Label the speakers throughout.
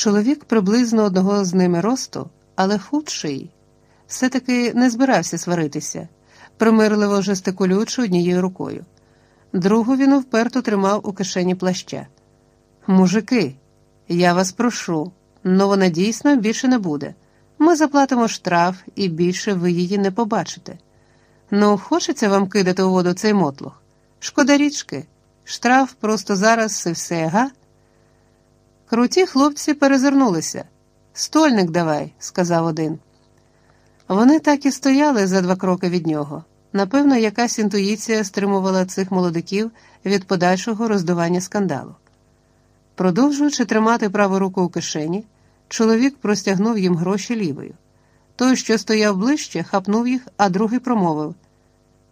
Speaker 1: Чоловік приблизно одного з ними росту, але худший, все-таки не збирався сваритися, примирливо жестикулюючи однією рукою. Другу він вперто тримав у кишені плаща. Мужики, я вас прошу, но вона дійсно більше не буде. Ми заплатимо штраф і більше ви її не побачите. Ну, хочеться вам кидати у воду цей мотлох? Шкода річки, штраф просто зараз і все, га? Круті хлопці перезирнулися. Стольник давай, сказав один. Вони так і стояли за два кроки від нього. Напевно, якась інтуїція стримувала цих молодиків від подальшого роздування скандалу. Продовжуючи тримати праву руку у кишені, чоловік простягнув їм гроші лівою. Той, що стояв ближче, хапнув їх, а другий промовив: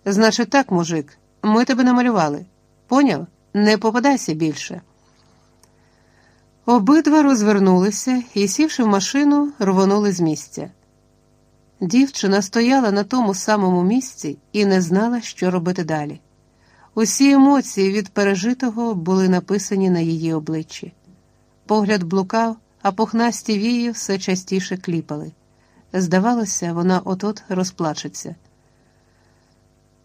Speaker 1: Значить, так, мужик, ми тебе намалювали. Поняв? Не попадайся більше. Обидва розвернулися і, сівши в машину, рвонули з місця. Дівчина стояла на тому самому місці і не знала, що робити далі. Усі емоції від пережитого були написані на її обличчі. Погляд блукав, а пухнасті вії все частіше кліпали. Здавалося, вона от-от розплачеться.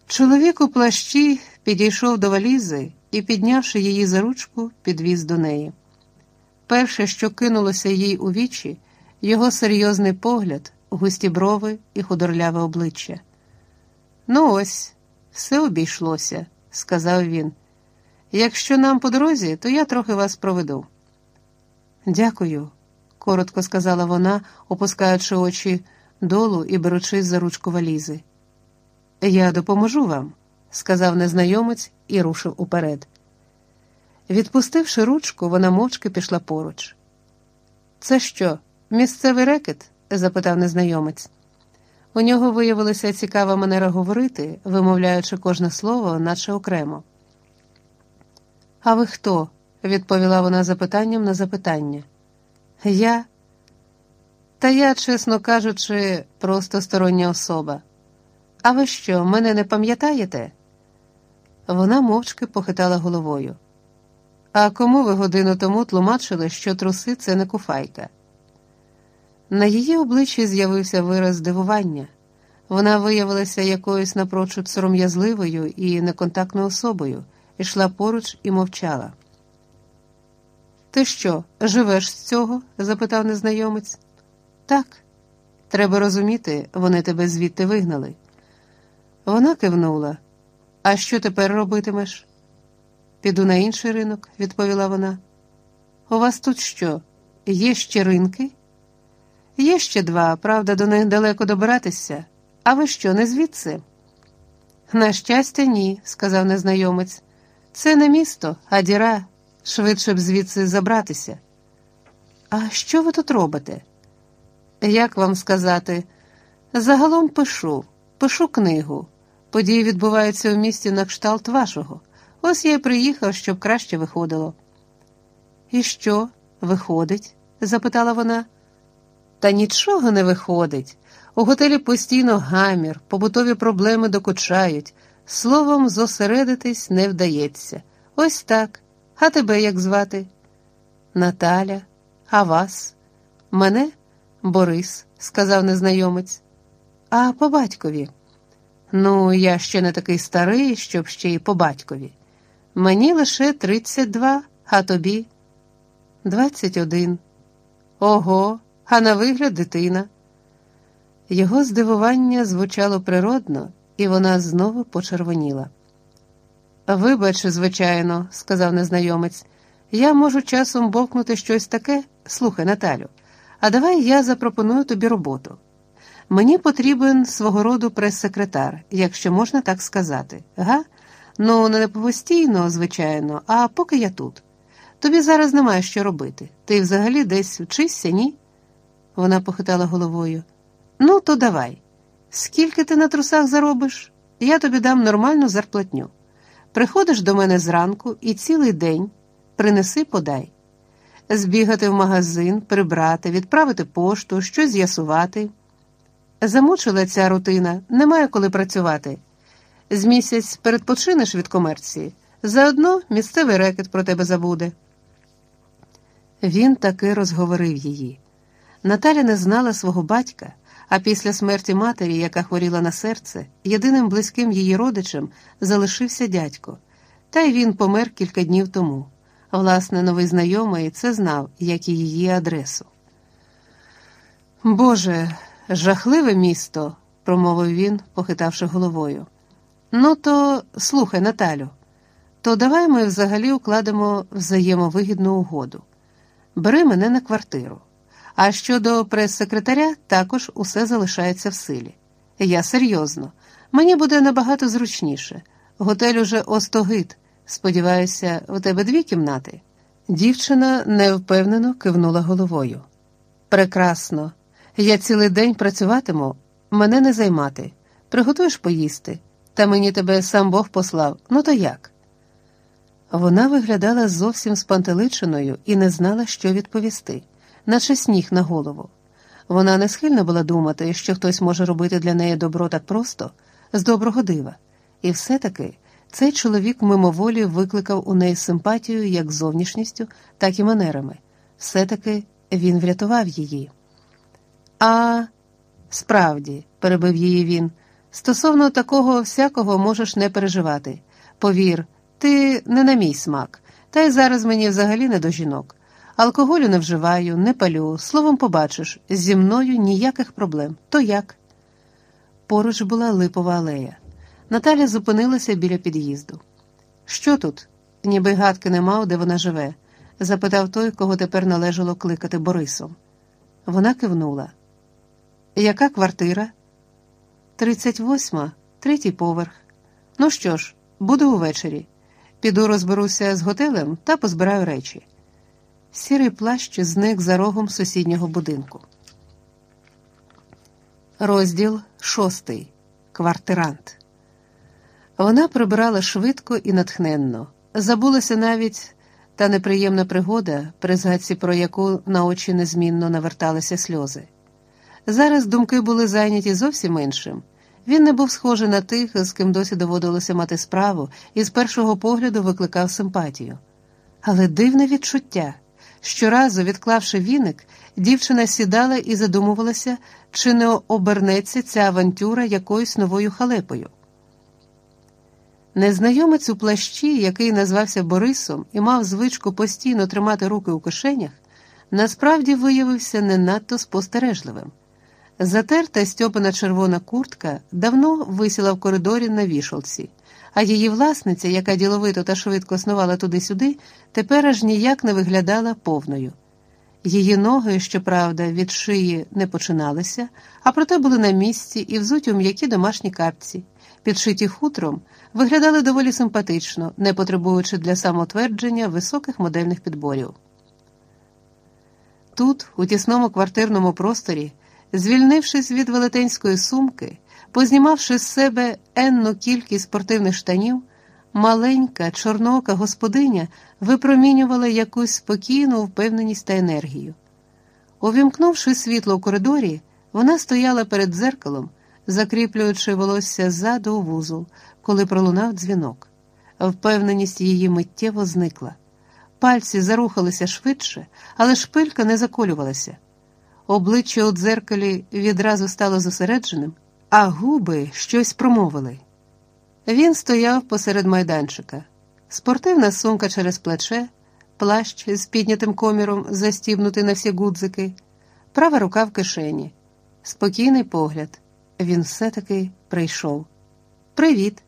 Speaker 1: Чоловік у плащі підійшов до валізи і, піднявши її за ручку, підвіз до неї. Перше, що кинулося їй у вічі, його серйозний погляд, густі брови і худорляве обличчя. Ну, ось, все обійшлося, сказав він. Якщо нам по дорозі, то я трохи вас проведу. Дякую, коротко сказала вона, опускаючи очі долу і беручись за ручку валізи. Я допоможу вам, сказав незнайомець і рушив уперед. Відпустивши ручку, вона мовчки пішла поруч. Це що, місцевий рекет? запитав незнайомець. У нього виявилася цікава манера говорити, вимовляючи кожне слово, наче окремо. А ви хто? відповіла вона запитанням на запитання. Я. Та я, чесно кажучи, просто стороння особа. А ви що, мене не пам'ятаєте? Вона мовчки похитала головою. А кому ви годину тому тлумачили, що труси це не куфайка? На її обличчі з'явився вираз здивування. Вона виявилася якоюсь напрочуд сором'язливою і неконтактною особою, йшла поруч і мовчала. Ти що, живеш з цього? запитав незнайомець. Так, треба розуміти, вони тебе звідти вигнали. Вона кивнула. А що тепер робитимеш? Піду на інший ринок, відповіла вона. У вас тут що? Є ще ринки? Є ще два, правда, до них далеко добиратися. А ви що, не звідси? На щастя, ні, сказав незнайомець. Це не місто, а діра, швидше б звідси забратися. А що ви тут робите? Як вам сказати? Загалом пишу, пишу книгу. Події відбуваються у місті на кшталт вашого. Ось я й приїхав, щоб краще виходило. І що, виходить? запитала вона. Та нічого не виходить. У готелі постійно гамір, побутові проблеми докучають, словом, зосередитись не вдається. Ось так. А тебе як звати? Наталя, а вас? Мене? Борис, сказав незнайомець. А по батькові. Ну, я ще не такий старий, щоб ще й по батькові. Мені лише тридцять два, а тобі двадцять один. Ого, а на вигляд дитина. Його здивування звучало природно, і вона знову почервоніла. Вибач, звичайно, сказав незнайомець, я можу часом бовкнути щось таке. Слухай, Наталю, а давай я запропоную тобі роботу. Мені потрібен свого роду прес-секретар, якщо можна так сказати. Га? Ну, не постійно, звичайно, а поки я тут. Тобі зараз немає що робити. Ти взагалі десь вчишся, ні? Вона похитала головою. Ну, то давай. Скільки ти на трусах заробиш? Я тобі дам нормальну зарплатню. Приходиш до мене зранку і цілий день принеси, подай. Збігати в магазин, прибрати, відправити пошту, щось з'ясувати. Замучила ця рутина, немає коли працювати. З місяць передпочинеш від комерції, заодно місцевий рекет про тебе забуде. Він таки розговорив її. Наталя не знала свого батька, а після смерті матері, яка хворіла на серце, єдиним близьким її родичем залишився дядько, та й він помер кілька днів тому. Власне, новий знайомий це знав, як і її адресу. Боже, жахливе місто, промовив він, похитавши головою. Ну, то слухай, Наталю, то давай ми взагалі укладемо взаємовигідну угоду. Бери мене на квартиру. А щодо прес-секретаря, також усе залишається в силі. Я серйозно, мені буде набагато зручніше. Готель уже остогид. Сподіваюся, у тебе дві кімнати. Дівчина невпевнено кивнула головою. Прекрасно. Я цілий день працюватиму, мене не займати. Приготуєш поїсти, та мені тебе сам Бог послав. Ну то як? Вона виглядала зовсім спантеличеною і не знала, що відповісти, наче сніг на голову. Вона не схильна була думати, що хтось може робити для неї добро так просто, з доброго дива, і все-таки цей чоловік мимоволі викликав у неї симпатію як зовнішністю, так і манерами. Все-таки він врятував її. А справді, перебив її він, стосовно такого всякого можеш не переживати. Повір, ти не на мій смак, та й зараз мені взагалі не до жінок. Алкоголю не вживаю, не палю, словом, побачиш, зі мною ніяких проблем. То як? Поруч була липова алея. Наталя зупинилася біля під'їзду. Що тут? Ніби гадки не мав, де вона живе? запитав той, кого тепер належало кликати Борисом. Вона кивнула. Яка квартира? Тридцять восьма, третій поверх. Ну що ж, буду увечері. Піду розберуся з готелем та позбираю речі. Сірий плащ зник за рогом сусіднього будинку. Розділ шостий. Квартирант. Вона прибирала швидко і натхненно. Забулася навіть та неприємна пригода, при згадці про яку на очі незмінно наверталися сльози. Зараз думки були зайняті зовсім іншим. Він не був схожий на тих, з ким досі доводилося мати справу, і з першого погляду викликав симпатію. Але дивне відчуття. Щоразу, відклавши віник, дівчина сідала і задумувалася, чи не обернеться ця авантюра якоюсь новою халепою. Незнайомець у плащі, який назвався Борисом і мав звичку постійно тримати руки у кишенях, насправді виявився не надто спостережливим. Затерта стьопана червона куртка давно висіла в коридорі на вішалці, а її власниця, яка діловито та швидко снувала туди-сюди, тепер аж ніяк не виглядала повною. Її ноги, щоправда, від шиї не починалися, а проте були на місці і взуті у м'які домашні картці, підшиті хутром, виглядали доволі симпатично, не потребуючи для самотвердження високих модельних підборів. Тут, у тісному квартирному просторі, Звільнившись від велетенської сумки, познімавши з себе енну кількість спортивних штанів, маленька чорноока господиня випромінювала якусь спокійну впевненість та енергію. Увімкнувши світло в коридорі, вона стояла перед дзеркалом, закріплюючи волосся ззаду у вузол, коли пролунав дзвінок. Впевненість її миттєво зникла. Пальці зарухалися швидше, але шпилька не заколювалася. Обличчя у дзеркалі відразу стало зосередженим, а губи щось промовили. Він стояв посеред майданчика, спортивна сумка через плече, плащ з піднятим коміром, застібнутий на всі гудзики, права рука в кишені, спокійний погляд. Він все таки прийшов. Привіт!